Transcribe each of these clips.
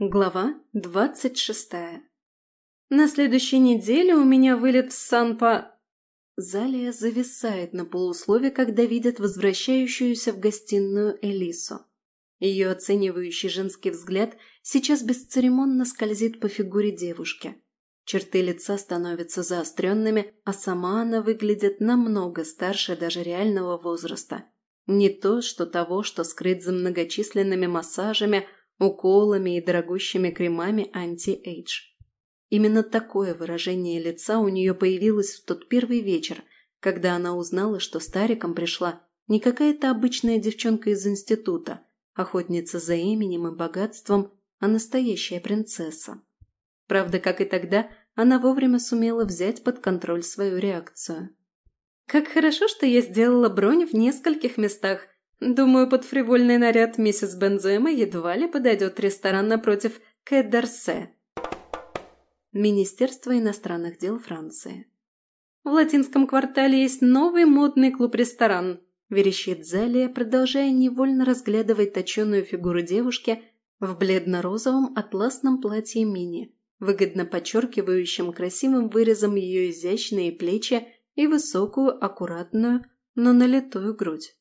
Глава двадцать шестая. На следующей неделе у меня вылет в Сан-Па... Залия зависает на полуслове, когда видит возвращающуюся в гостиную Элису. Ее оценивающий женский взгляд сейчас бесцеремонно скользит по фигуре девушки. Черты лица становятся заостренными, а сама она выглядит намного старше даже реального возраста. Не то, что того, что скрыт за многочисленными массажами – уколами и дорогущими кремами anti-age. Именно такое выражение лица у нее появилось в тот первый вечер, когда она узнала, что стариком пришла не какая-то обычная девчонка из института, охотница за именем и богатством, а настоящая принцесса. Правда, как и тогда, она вовремя сумела взять под контроль свою реакцию. «Как хорошо, что я сделала бронь в нескольких местах», Думаю, под фривольный наряд миссис Бензема едва ли подойдет ресторан напротив Кэддарсе. Министерство иностранных дел Франции. В латинском квартале есть новый модный клуб-ресторан, верещит Залия, продолжая невольно разглядывать точеную фигуру девушки в бледно-розовом атласном платье мини, выгодно подчеркивающем красивым вырезом ее изящные плечи и высокую, аккуратную, но налитую грудь.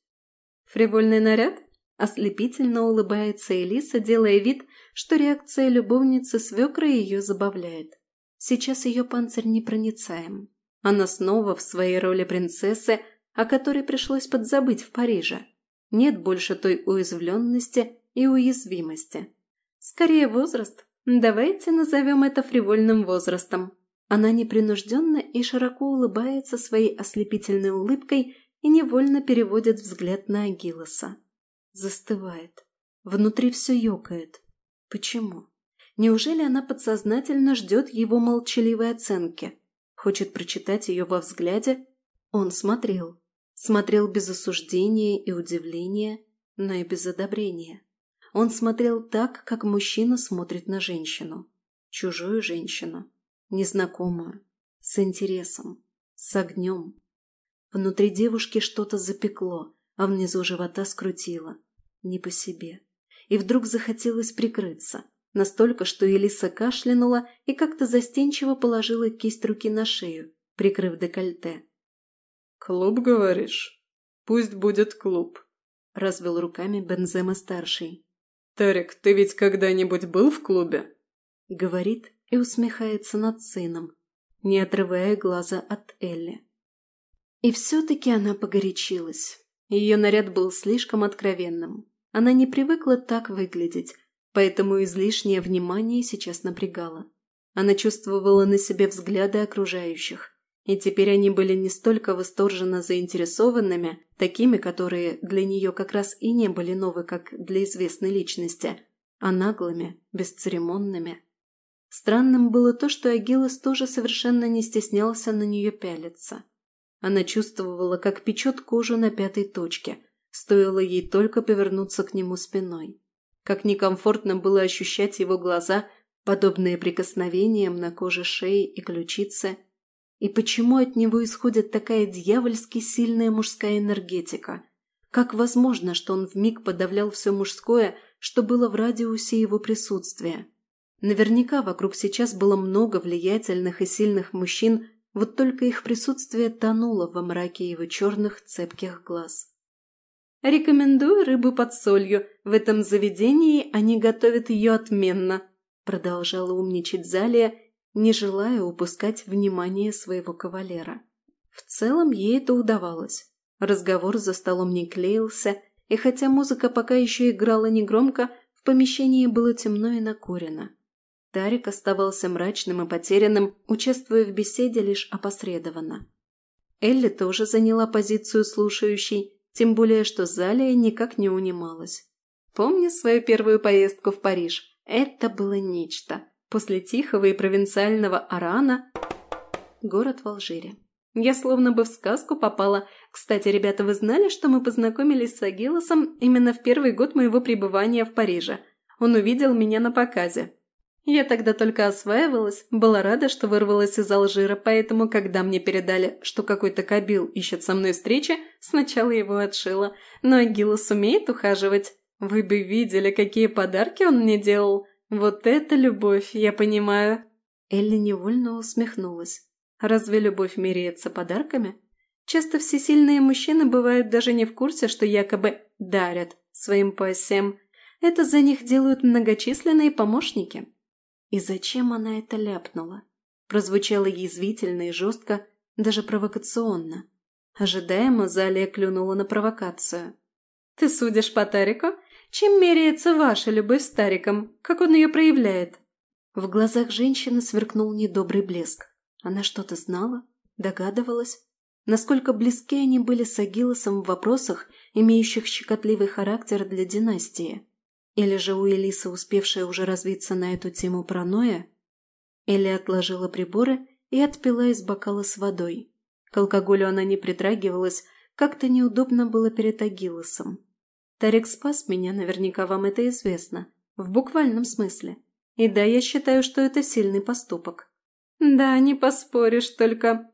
Фривольный наряд? Ослепительно улыбается Элиса, делая вид, что реакция любовницы свекра ее забавляет. Сейчас ее панцирь непроницаем. Она снова в своей роли принцессы, о которой пришлось подзабыть в Париже. Нет больше той уязвленности и уязвимости. Скорее возраст. Давайте назовем это фривольным возрастом. Она непринужденно и широко улыбается своей ослепительной улыбкой и невольно переводит взгляд на Агилоса. Застывает. Внутри все ёкает. Почему? Неужели она подсознательно ждет его молчаливой оценки? Хочет прочитать ее во взгляде? Он смотрел. Смотрел без осуждения и удивления, но и без одобрения. Он смотрел так, как мужчина смотрит на женщину. Чужую женщину. Незнакомую. С интересом. С огнем. Внутри девушки что-то запекло, а внизу живота скрутило. Не по себе. И вдруг захотелось прикрыться. Настолько, что Элиса кашлянула и как-то застенчиво положила кисть руки на шею, прикрыв декольте. «Клуб, говоришь? Пусть будет клуб», – развел руками Бензема-старший. «Тарик, ты ведь когда-нибудь был в клубе?» – говорит и усмехается над сыном, не отрывая глаза от Элли. И все-таки она погорячилась. Ее наряд был слишком откровенным. Она не привыкла так выглядеть, поэтому излишнее внимание сейчас напрягало. Она чувствовала на себе взгляды окружающих, и теперь они были не столько восторженно заинтересованными, такими, которые для нее как раз и не были новы, как для известной личности, а наглыми, бесцеремонными. Странным было то, что Агилос тоже совершенно не стеснялся на нее пялиться. Она чувствовала, как печет кожу на пятой точке, стоило ей только повернуться к нему спиной. Как некомфортно было ощущать его глаза, подобные прикосновениям на коже шеи и ключицы. И почему от него исходит такая дьявольски сильная мужская энергетика? Как возможно, что он вмиг подавлял все мужское, что было в радиусе его присутствия? Наверняка вокруг сейчас было много влиятельных и сильных мужчин, вот только их присутствие тонуло во мраке его черных цепких глаз. «Рекомендую рыбу под солью. В этом заведении они готовят ее отменно», продолжала умничать Залия, не желая упускать внимание своего кавалера. В целом ей это удавалось. Разговор за столом не клеился, и хотя музыка пока еще играла негромко, в помещении было темно и накурено. Тарик оставался мрачным и потерянным, участвуя в беседе лишь опосредованно. Элли тоже заняла позицию слушающей, тем более что Залия никак не унималась. Помню свою первую поездку в Париж. Это было нечто. После тихого и провинциального Арана – город в Алжире. Я словно бы в сказку попала. Кстати, ребята, вы знали, что мы познакомились с Агилосом именно в первый год моего пребывания в Париже? Он увидел меня на показе. Я тогда только осваивалась, была рада, что вырвалась из Алжира, поэтому, когда мне передали, что какой-то кабил ищет со мной встречи, сначала его отшила. Но Агила сумеет ухаживать. Вы бы видели, какие подарки он мне делал. Вот это любовь, я понимаю!» Элли невольно усмехнулась. «Разве любовь меряется подарками?» Часто всесильные мужчины бывают даже не в курсе, что якобы дарят своим пассиям. Это за них делают многочисленные помощники. И зачем она это ляпнула? Прозвучало язвительно и жестко, даже провокационно. Ожидаемо Залия клюнула на провокацию. «Ты судишь по Тарику? Чем меряется ваша любовь с Тариком? Как он ее проявляет?» В глазах женщины сверкнул недобрый блеск. Она что-то знала? Догадывалась? Насколько близки они были с Агилосом в вопросах, имеющих щекотливый характер для династии? Или же у Элисы, успевшая уже развиться на эту тему паранойя? Элли отложила приборы и отпила из бокала с водой. К алкоголю она не притрагивалась, как-то неудобно было перед Агилосом. Тарик спас меня, наверняка вам это известно. В буквальном смысле. И да, я считаю, что это сильный поступок. Да, не поспоришь, только...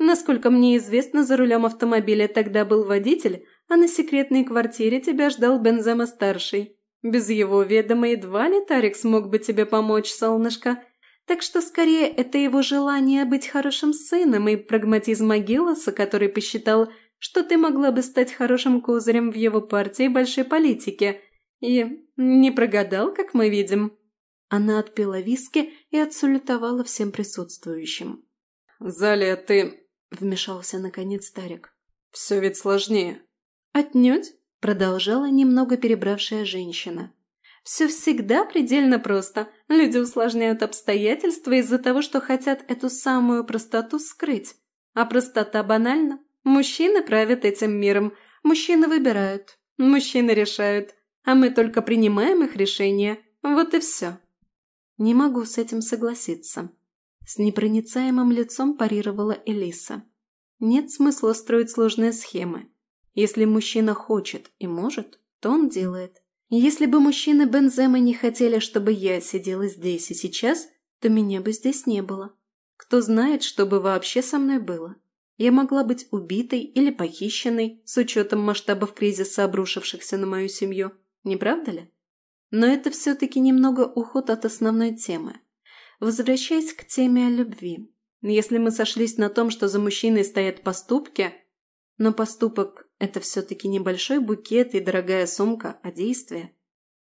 Насколько мне известно, за рулем автомобиля тогда был водитель, а на секретной квартире тебя ждал Бензема-старший. Без его ведома едва ли Тарик смог бы тебе помочь, солнышко. Так что скорее это его желание быть хорошим сыном и прагматизм Агилоса, который посчитал, что ты могла бы стать хорошим козырем в его партии большой политики. И не прогадал, как мы видим». Она отпила виски и отсулютовала всем присутствующим. «Залия, ты...» – вмешался наконец старик. «Все ведь сложнее». «Отнюдь», – продолжала немного перебравшая женщина. Все всегда предельно просто. Люди усложняют обстоятельства из-за того, что хотят эту самую простоту скрыть. А простота банальна. Мужчины правят этим миром. Мужчины выбирают. Мужчины решают. А мы только принимаем их решения. Вот и все. Не могу с этим согласиться. С непроницаемым лицом парировала Элиса. Нет смысла строить сложные схемы. Если мужчина хочет и может, то он делает. Если бы мужчины Бензема не хотели, чтобы я сидела здесь и сейчас, то меня бы здесь не было. Кто знает, что бы вообще со мной было. Я могла быть убитой или похищенной, с учетом масштабов кризиса, обрушившихся на мою семью. Не правда ли? Но это все-таки немного уход от основной темы. Возвращаясь к теме о любви. Если мы сошлись на том, что за мужчиной стоят поступки, но поступок – это все-таки небольшой букет и дорогая сумка, а действие.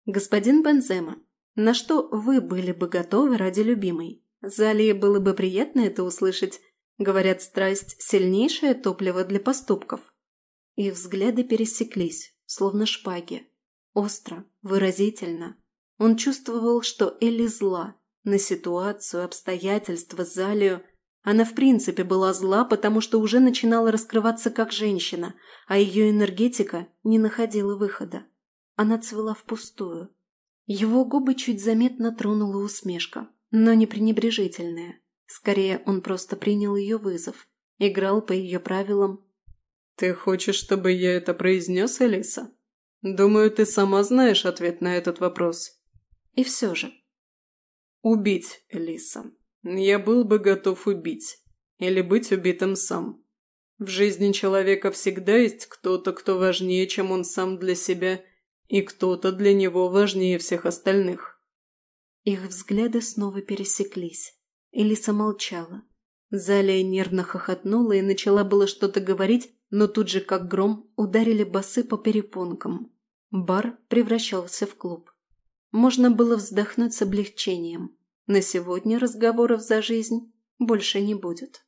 Господин Бензема, на что вы были бы готовы ради любимой? Залии было бы приятно это услышать. Говорят, страсть – сильнейшее топливо для поступков. Их взгляды пересеклись, словно шпаги. Остро, выразительно. Он чувствовал, что Элли зла на ситуацию, обстоятельства, Залию – она в принципе была зла, потому что уже начинала раскрываться как женщина, а ее энергетика не находила выхода. Она цвела впустую. Его губы чуть заметно тронула усмешка, но не пренебрежительная. Скорее, он просто принял ее вызов, играл по ее правилам. «Ты хочешь, чтобы я это произнес, Элиса? Думаю, ты сама знаешь ответ на этот вопрос». И все же. «Убить Элиса. Я был бы готов убить. Или быть убитым сам. В жизни человека всегда есть кто-то, кто важнее, чем он сам для себя, и кто-то для него важнее всех остальных. Их взгляды снова пересеклись. Элиса молчала. Залия нервно хохотнула и начала было что-то говорить, но тут же, как гром, ударили басы по перепонкам. Бар превращался в клуб. Можно было вздохнуть с облегчением. На сегодня разговоров за жизнь больше не будет.